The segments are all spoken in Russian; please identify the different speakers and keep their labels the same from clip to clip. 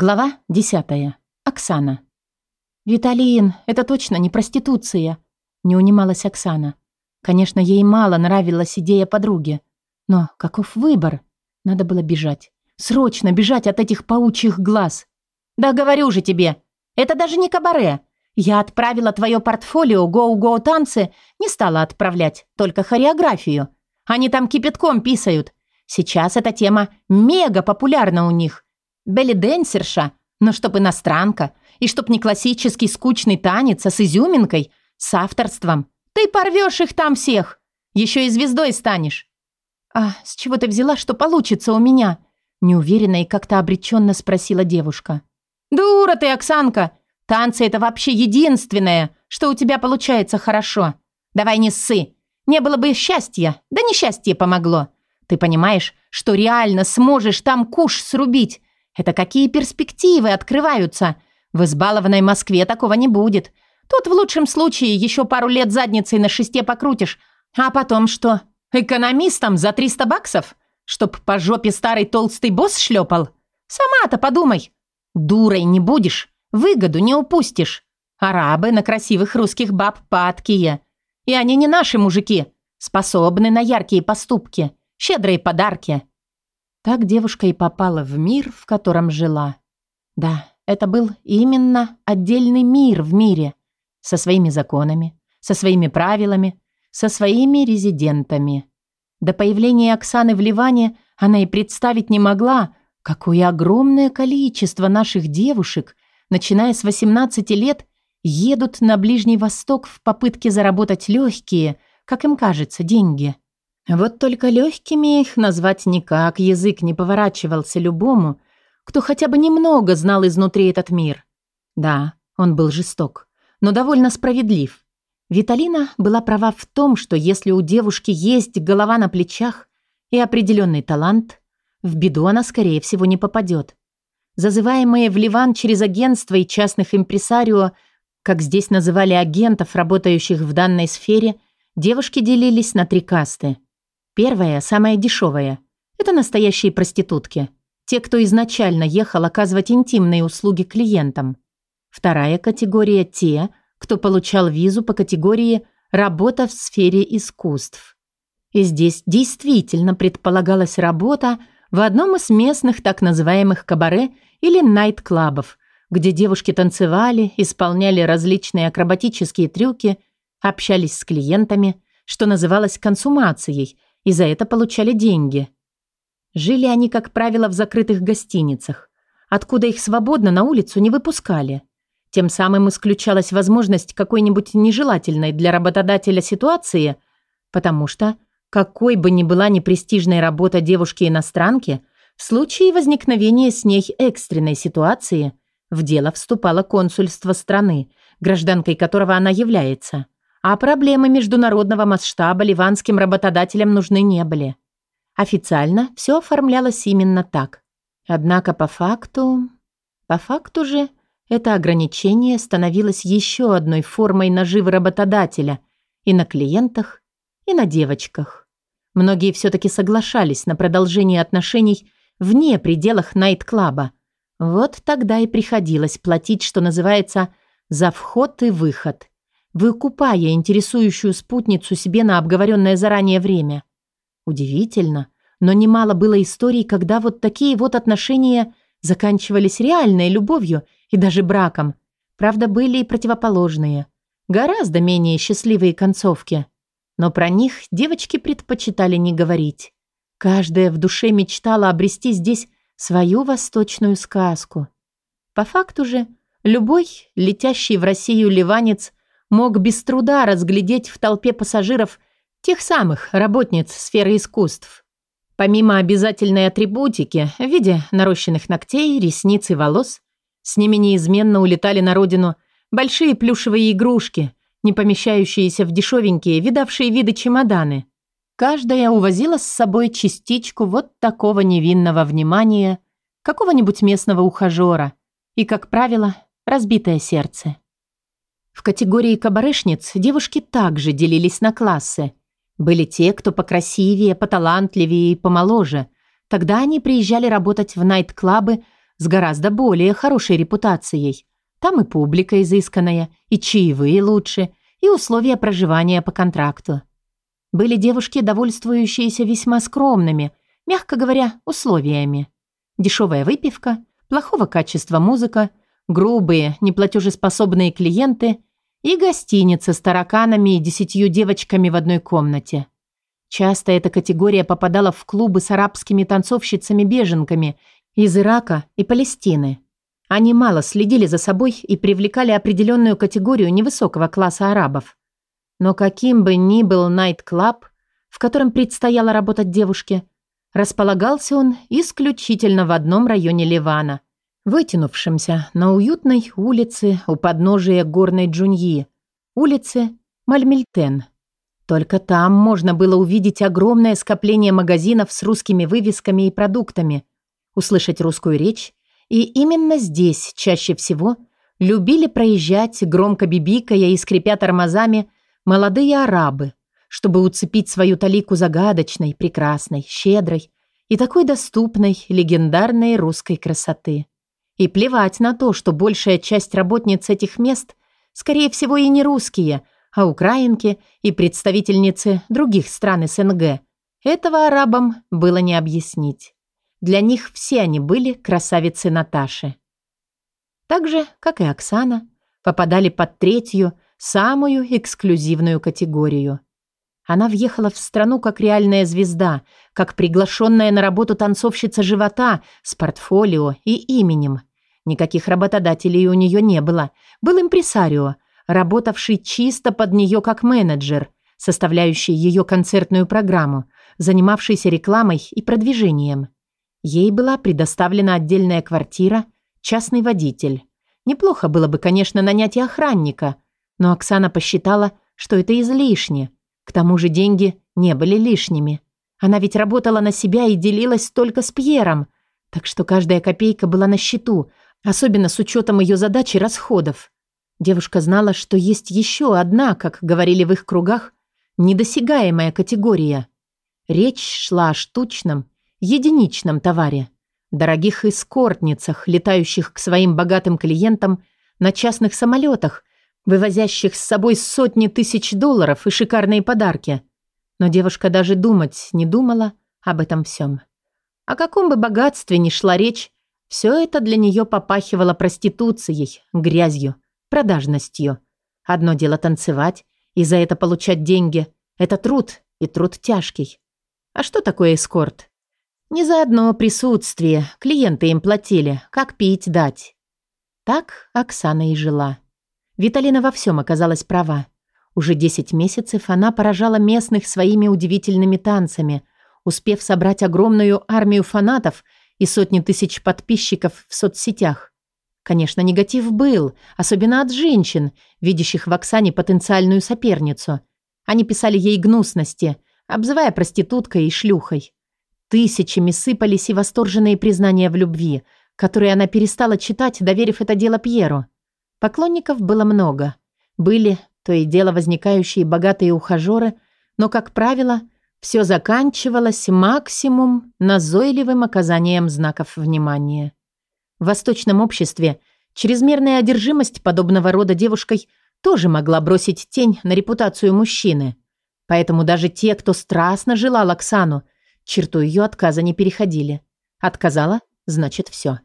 Speaker 1: Глава 10. Оксана. «Виталин, это точно не проституция», — не унималась Оксана. Конечно, ей мало нравилась идея подруги. Но каков выбор? Надо было бежать. Срочно бежать от этих паучьих глаз. «Да говорю же тебе, это даже не кабаре. Я отправила твое портфолио «Гоу-гоу танцы», не стала отправлять, только хореографию. Они там кипятком писают. Сейчас эта тема мега популярна у них. Белли-денсерша, но чтоб иностранка, и чтоб не классический скучный танец, а с изюминкой, с авторством. Ты порвешь их там всех. Еще и звездой станешь. А с чего ты взяла, что получится у меня? Неуверенно и как-то обреченно спросила девушка. Дура ты, Оксанка. Танцы это вообще единственное, что у тебя получается хорошо. Давай не ссы. Не было бы счастья, да несчастье помогло. Ты понимаешь, что реально сможешь там куш срубить, это какие перспективы открываются? В избалованной Москве такого не будет. Тут в лучшем случае еще пару лет задницей на шесте покрутишь. А потом что? Экономистом за 300 баксов? Чтоб по жопе старый толстый босс шлепал? Сама-то подумай. Дурой не будешь, выгоду не упустишь. Арабы на красивых русских баб падкие. И они не наши мужики, способны на яркие поступки, щедрые подарки. Так девушка и попала в мир, в котором жила. Да, это был именно отдельный мир в мире, со своими законами, со своими правилами, со своими резидентами. До появления Оксаны в Ливане она и представить не могла, какое огромное количество наших девушек, начиная с 18 лет, едут на Ближний Восток в попытке заработать легкие, как им кажется, деньги – вот только легкими их назвать никак, язык не поворачивался любому, кто хотя бы немного знал изнутри этот мир. Да, он был жесток, но довольно справедлив. Виталина была права в том, что если у девушки есть голова на плечах и определенный талант, в беду она, скорее всего, не попадет. Зазываемые в Ливан через агентство и частных импресарио, как здесь называли агентов, работающих в данной сфере, девушки делились на три касты – Первая, самая дешевая. Это настоящие проститутки. Те, кто изначально ехал оказывать интимные услуги клиентам. Вторая категория – те, кто получал визу по категории «работа в сфере искусств». И здесь действительно предполагалась работа в одном из местных так называемых кабаре или найт-клабов, где девушки танцевали, исполняли различные акробатические трюки, общались с клиентами, что называлось консумацией – и за это получали деньги. Жили они, как правило, в закрытых гостиницах, откуда их свободно на улицу не выпускали. Тем самым исключалась возможность какой-нибудь нежелательной для работодателя ситуации, потому что, какой бы ни была непрестижная работа девушки-иностранки, в случае возникновения с ней экстренной ситуации в дело вступало консульство страны, гражданкой которого она является – а проблемы международного масштаба ливанским работодателям нужны не были. Официально все оформлялось именно так. Однако по факту... По факту же это ограничение становилось еще одной формой наживы работодателя и на клиентах, и на девочках. Многие все-таки соглашались на продолжение отношений вне пределах найт-клаба. Вот тогда и приходилось платить, что называется, за вход и выход выкупая интересующую спутницу себе на обговоренное заранее время. Удивительно, но немало было историй, когда вот такие вот отношения заканчивались реальной любовью и даже браком. Правда, были и противоположные. Гораздо менее счастливые концовки. Но про них девочки предпочитали не говорить. Каждая в душе мечтала обрести здесь свою восточную сказку. По факту же, любой, летящий в Россию ливанец, мог без труда разглядеть в толпе пассажиров тех самых работниц сферы искусств. Помимо обязательной атрибутики в виде нарощенных ногтей, ресниц и волос, с ними неизменно улетали на родину большие плюшевые игрушки, не помещающиеся в дешевенькие, видавшие виды чемоданы. Каждая увозила с собой частичку вот такого невинного внимания какого-нибудь местного ухажера и, как правило, разбитое сердце. Категории кабарешниц девушки также делились на классы. Были те, кто покрасивее, поталантливее и помоложе. Тогда они приезжали работать в найт-клабы с гораздо более хорошей репутацией. Там и публика изысканная, и чаевые лучше, и условия проживания по контракту. Были девушки, довольствующиеся весьма скромными, мягко говоря, условиями. Дешевая выпивка, плохого качества музыка, грубые, неплатежеспособные клиенты и гостиница с тараканами и десятью девочками в одной комнате. Часто эта категория попадала в клубы с арабскими танцовщицами-беженками из Ирака и Палестины. Они мало следили за собой и привлекали определенную категорию невысокого класса арабов. Но каким бы ни был найт-клаб, в котором предстояло работать девушке, располагался он исключительно в одном районе Ливана, вытянувшемся на уютной улице у подножия горной Джуньи, улице Мальмильтен. Только там можно было увидеть огромное скопление магазинов с русскими вывесками и продуктами, услышать русскую речь, и именно здесь чаще всего любили проезжать, громко бибикая и скрипя тормозами, молодые арабы, чтобы уцепить свою талику загадочной, прекрасной, щедрой и такой доступной, легендарной русской красоты. И плевать на то, что большая часть работниц этих мест, скорее всего, и не русские – а украинки и представительницы других стран СНГ. Этого арабам было не объяснить. Для них все они были красавицы Наташи. Так же, как и Оксана, попадали под третью, самую эксклюзивную категорию. Она въехала в страну как реальная звезда, как приглашенная на работу танцовщица живота с портфолио и именем. Никаких работодателей у нее не было. Был импресарио – работавший чисто под нее как менеджер, составляющий ее концертную программу, занимавшийся рекламой и продвижением. Ей была предоставлена отдельная квартира, частный водитель. Неплохо было бы, конечно, нанять и охранника, но Оксана посчитала, что это излишне. К тому же деньги не были лишними. Она ведь работала на себя и делилась только с Пьером, так что каждая копейка была на счету, особенно с учетом ее задач и расходов. Девушка знала, что есть еще одна, как говорили в их кругах, недосягаемая категория. Речь шла о штучном, единичном товаре. Дорогих эскортницах, летающих к своим богатым клиентам на частных самолетах, вывозящих с собой сотни тысяч долларов и шикарные подарки. Но девушка даже думать не думала об этом всем. О каком бы богатстве ни шла речь, все это для нее попахивало проституцией, грязью – продажностью. Одно дело танцевать и за это получать деньги. Это труд, и труд тяжкий. А что такое эскорт? Не за одно присутствие. Клиенты им платили. Как пить дать? Так Оксана и жила. Виталина во всем оказалась права. Уже 10 месяцев она поражала местных своими удивительными танцами, успев собрать огромную армию фанатов и сотни тысяч подписчиков в соцсетях. Конечно, негатив был, особенно от женщин, видящих в Оксане потенциальную соперницу. Они писали ей гнусности, обзывая проституткой и шлюхой. Тысячами сыпались и восторженные признания в любви, которые она перестала читать, доверив это дело Пьеру. Поклонников было много. Были то и дело возникающие богатые ухажеры, но, как правило, все заканчивалось максимум назойливым оказанием знаков внимания. В восточном обществе чрезмерная одержимость подобного рода девушкой тоже могла бросить тень на репутацию мужчины. Поэтому даже те, кто страстно желал Оксану, черту ее отказа не переходили. Отказала – значит все.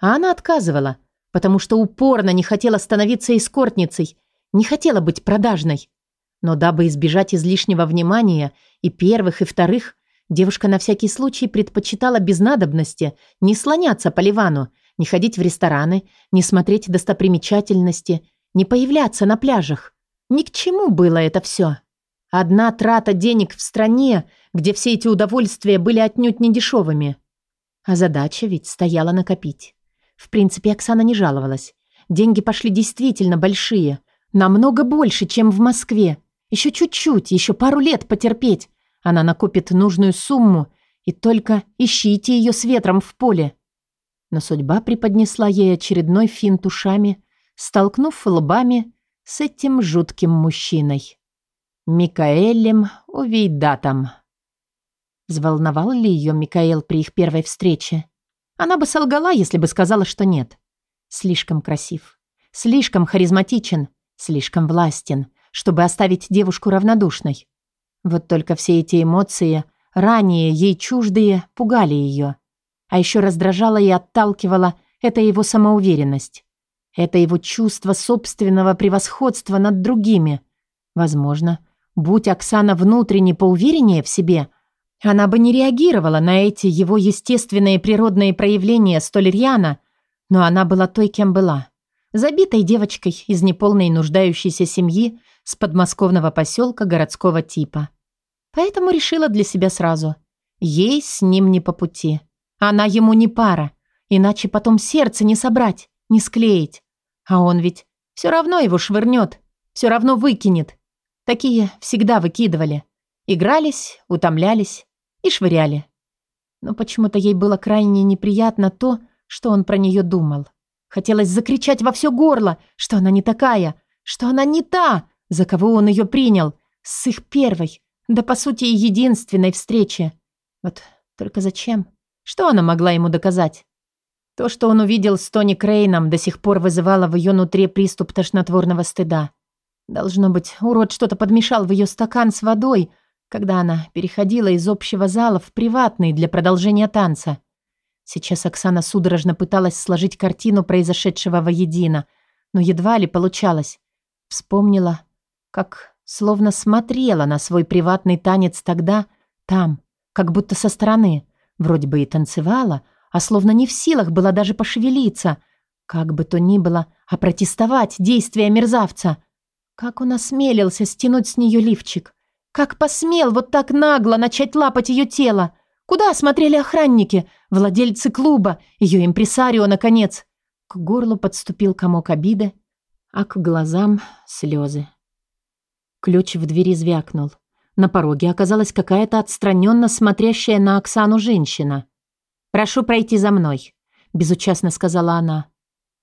Speaker 1: А она отказывала, потому что упорно не хотела становиться эскортницей, не хотела быть продажной. Но дабы избежать излишнего внимания и первых, и вторых, девушка на всякий случай предпочитала без надобности не слоняться по Ливану не ходить в рестораны, не смотреть достопримечательности, не появляться на пляжах. Ни к чему было это все. Одна трата денег в стране, где все эти удовольствия были отнюдь не дешевыми. А задача ведь стояла накопить. В принципе, Оксана не жаловалась. Деньги пошли действительно большие. Намного больше, чем в Москве. Еще чуть-чуть, еще пару лет потерпеть. Она накопит нужную сумму, и только ищите ее с ветром в поле. Но судьба преподнесла ей очередной финт ушами, столкнув лбами с этим жутким мужчиной. Микаэлем Увейдатом. Взволновал ли ее Микаэл при их первой встрече? Она бы солгала, если бы сказала, что нет. Слишком красив, слишком харизматичен, слишком властен, чтобы оставить девушку равнодушной. Вот только все эти эмоции, ранее ей чуждые, пугали ее. А еще раздражала и отталкивала эта его самоуверенность. Это его чувство собственного превосходства над другими. Возможно, будь Оксана внутренне поувереннее в себе, она бы не реагировала на эти его естественные природные проявления столь рьяно, но она была той, кем была. Забитой девочкой из неполной нуждающейся семьи с подмосковного поселка городского типа. Поэтому решила для себя сразу. Ей с ним не по пути. Она ему не пара, иначе потом сердце не собрать, не склеить. А он ведь все равно его швырнет, все равно выкинет. Такие всегда выкидывали. Игрались, утомлялись и швыряли. Но почему-то ей было крайне неприятно то, что он про нее думал. Хотелось закричать во все горло, что она не такая, что она не та, за кого он ее принял, с их первой, да по сути и единственной встречи. Вот только зачем? Что она могла ему доказать? То, что он увидел с Тони Крейном, до сих пор вызывало в ее нутре приступ тошнотворного стыда. Должно быть, урод что-то подмешал в ее стакан с водой, когда она переходила из общего зала в приватный для продолжения танца. Сейчас Оксана судорожно пыталась сложить картину произошедшего воедино, но едва ли получалось. Вспомнила, как словно смотрела на свой приватный танец тогда, там, как будто со стороны. Вроде бы и танцевала, а словно не в силах была даже пошевелиться. Как бы то ни было, а протестовать действия мерзавца. Как он осмелился стянуть с нее лифчик? Как посмел вот так нагло начать лапать ее тело? Куда смотрели охранники, владельцы клуба, ее импресарио, наконец? К горлу подступил комок обиды, а к глазам слезы. Ключ в двери звякнул. На пороге оказалась какая-то отстраненно смотрящая на Оксану женщина. «Прошу пройти за мной», – безучастно сказала она.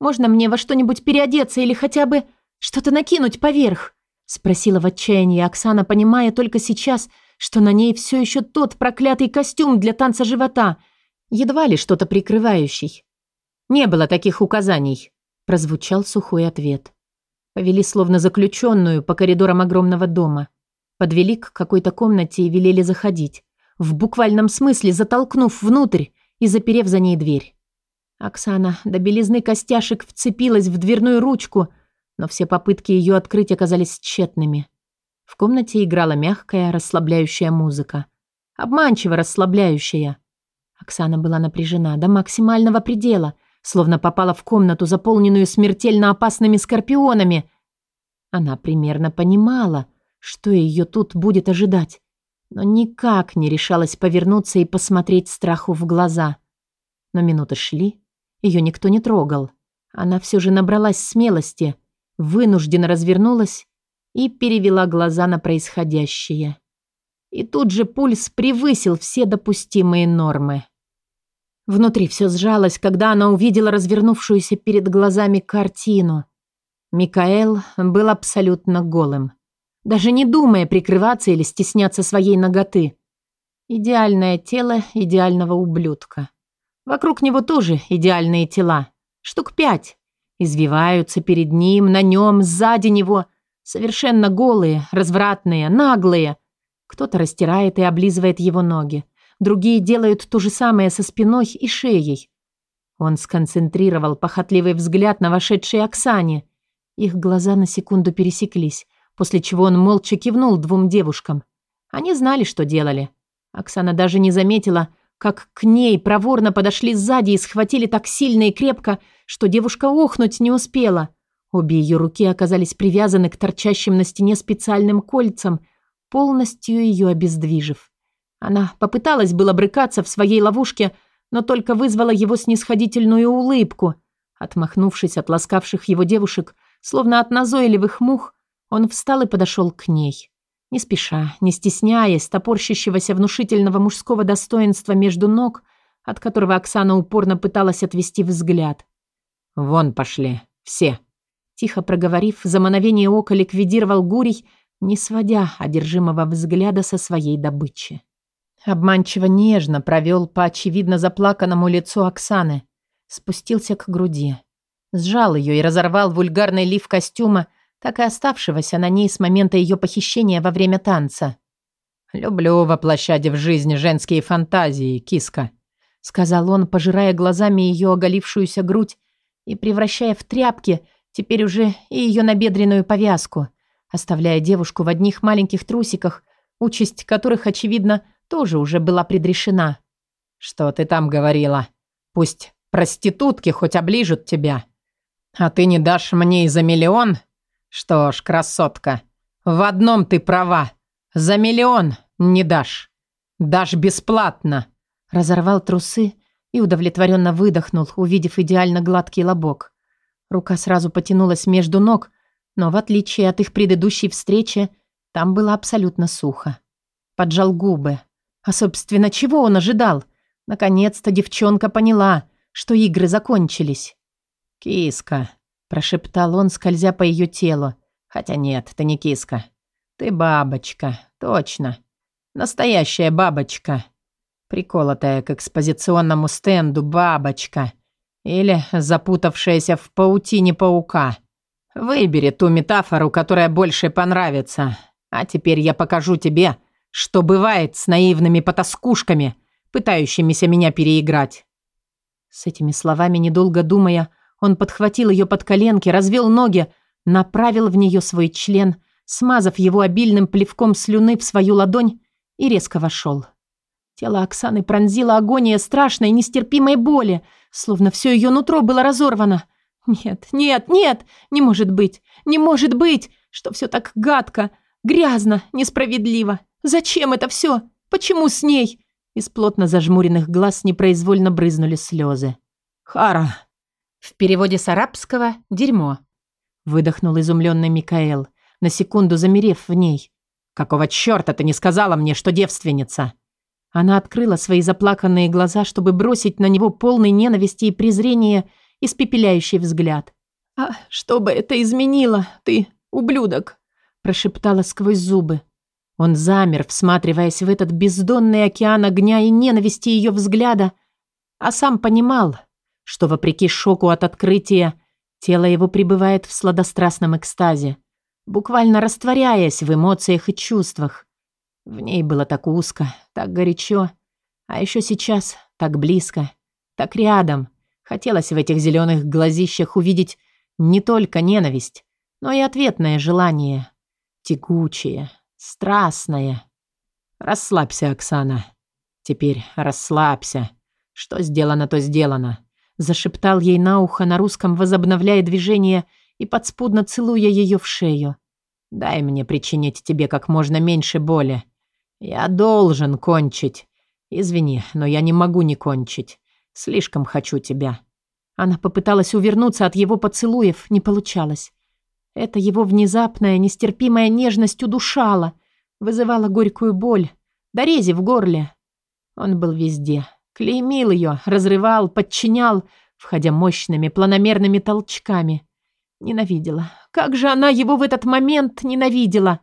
Speaker 1: «Можно мне во что-нибудь переодеться или хотя бы что-то накинуть поверх?» – спросила в отчаянии Оксана, понимая только сейчас, что на ней все еще тот проклятый костюм для танца живота, едва ли что-то прикрывающий. «Не было таких указаний», – прозвучал сухой ответ. Повели словно заключенную по коридорам огромного дома. Подвели к какой-то комнате и велели заходить, в буквальном смысле затолкнув внутрь и заперев за ней дверь. Оксана до белизны костяшек вцепилась в дверную ручку, но все попытки ее открыть оказались тщетными. В комнате играла мягкая, расслабляющая музыка. Обманчиво расслабляющая. Оксана была напряжена до максимального предела, словно попала в комнату, заполненную смертельно опасными скорпионами. Она примерно понимала, что ее тут будет ожидать но никак не решалась повернуться и посмотреть страху в глаза. Но минуты шли, ее никто не трогал. Она все же набралась смелости, вынужденно развернулась и перевела глаза на происходящее. И тут же пульс превысил все допустимые нормы. Внутри все сжалось, когда она увидела развернувшуюся перед глазами картину. Микаэл был абсолютно голым даже не думая прикрываться или стесняться своей ноготы. Идеальное тело идеального ублюдка. Вокруг него тоже идеальные тела. Штук пять. Извиваются перед ним, на нем, сзади него. Совершенно голые, развратные, наглые. Кто-то растирает и облизывает его ноги. Другие делают то же самое со спиной и шеей. Он сконцентрировал похотливый взгляд на вошедшей Оксане. Их глаза на секунду пересеклись после чего он молча кивнул двум девушкам. Они знали, что делали. Оксана даже не заметила, как к ней проворно подошли сзади и схватили так сильно и крепко, что девушка охнуть не успела. Обе ее руки оказались привязаны к торчащим на стене специальным кольцам, полностью ее обездвижив. Она попыталась было брыкаться в своей ловушке, но только вызвала его снисходительную улыбку. Отмахнувшись от ласкавших его девушек, словно от назойливых мух, он встал и подошел к ней. Не спеша, не стесняясь топорщащегося внушительного мужского достоинства между ног, от которого Оксана упорно пыталась отвести взгляд. «Вон пошли, все!» Тихо проговорив, за мановение ока ликвидировал Гурий, не сводя одержимого взгляда со своей добычи. Обманчиво нежно провел по очевидно заплаканному лицу Оксаны. Спустился к груди. Сжал ее и разорвал вульгарный лиф костюма, так и оставшегося на ней с момента ее похищения во время танца.
Speaker 2: «Люблю воплощать в жизнь женские фантазии, киска»,
Speaker 1: сказал он, пожирая глазами ее оголившуюся грудь и превращая в тряпки теперь уже и ее набедренную повязку, оставляя девушку в одних маленьких трусиках, участь которых, очевидно, тоже уже была предрешена.
Speaker 2: «Что ты там говорила? Пусть проститутки хоть оближут тебя. А ты не дашь мне и за миллион? Что ж, красотка, в одном ты права. За миллион не дашь. Дашь бесплатно».
Speaker 1: Разорвал трусы и удовлетворенно выдохнул, увидев идеально гладкий лобок. Рука сразу потянулась между ног, но в отличие от их предыдущей встречи, там было абсолютно сухо. Поджал губы, а, собственно, чего он ожидал? Наконец-то девчонка поняла, что игры закончились.
Speaker 2: «Киска», – прошептал он, скользя по ее телу. «Хотя нет, ты не киска. Ты бабочка, точно. Настоящая бабочка. Приколотая к экспозиционному стенду бабочка. Или запутавшаяся в паутине паука. Выбери ту метафору, которая больше понравится. А теперь я покажу тебе, что бывает с наивными потаскушками, пытающимися меня переиграть.
Speaker 1: С этими словами, недолго думая, он подхватил ее под коленки, развел ноги, направил в нее свой член, смазав его обильным плевком слюны в свою ладонь и резко вошел. Тело Оксаны пронзило агония страшной, нестерпимой боли, словно все ее нутро было разорвано. Нет, нет, нет, не может быть, не может быть, что все так гадко, грязно, несправедливо. Зачем это все? Почему с ней?» Из плотно зажмуренных глаз непроизвольно брызнули слезы.
Speaker 2: «Хара!»
Speaker 1: В переводе с арабского «дерьмо». Выдохнул изумленный Микаэл, на секунду замерев в ней.
Speaker 2: «Какого черта ты не сказала мне, что девственница?»
Speaker 1: Она открыла свои заплаканные глаза, чтобы бросить на него полный ненависти и презрения испепеляющий взгляд. «А что бы это изменило, ты, ублюдок?» прошептала сквозь зубы. Он замер, всматриваясь в этот бездонный океан огня и ненависти ее взгляда, а сам понимал, что, вопреки шоку от открытия, тело его пребывает в сладострастном экстазе, буквально растворяясь в эмоциях и чувствах. В ней было так узко, так горячо, а еще сейчас так близко, так рядом. Хотелось в этих зеленых глазищах увидеть не только ненависть, но и ответное желание. Текучее, страстное.
Speaker 2: Расслабься, Оксана. Теперь расслабься. Что сделано, то сделано.
Speaker 1: Зашептал ей на ухо на русском, возобновляя движение и подспудно целуя ее в шею.
Speaker 2: Дай мне причинить тебе как можно меньше боли. Я должен кончить. Извини, но я не могу не кончить. Слишком хочу тебя.
Speaker 1: Она попыталась увернуться от его поцелуев, не получалось. Это его внезапная, нестерпимая нежность удушала, вызывала горькую боль, дорези в горле. Он был везде, клеймил ее, разрывал, подчинял, входя мощными, планомерными толчками. Ненавидела. Как же она его в этот момент ненавидела!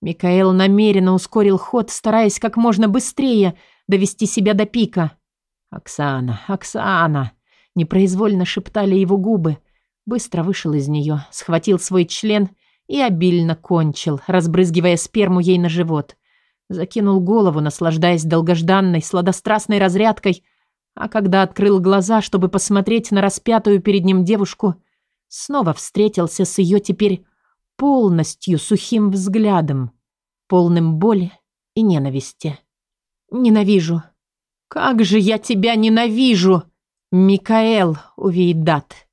Speaker 1: Микаэл намеренно ускорил ход, стараясь как можно быстрее довести себя до пика. «Оксана, Оксана!» Непроизвольно шептали его губы, Быстро вышел из нее, схватил свой член и обильно кончил, разбрызгивая сперму ей на живот. Закинул голову, наслаждаясь долгожданной, сладострастной разрядкой, а когда открыл глаза, чтобы посмотреть на распятую перед ним девушку, снова встретился с ее теперь полностью сухим взглядом, полным боли и ненависти. «Ненавижу! Как же я тебя ненавижу! Микаэл Увейдат!»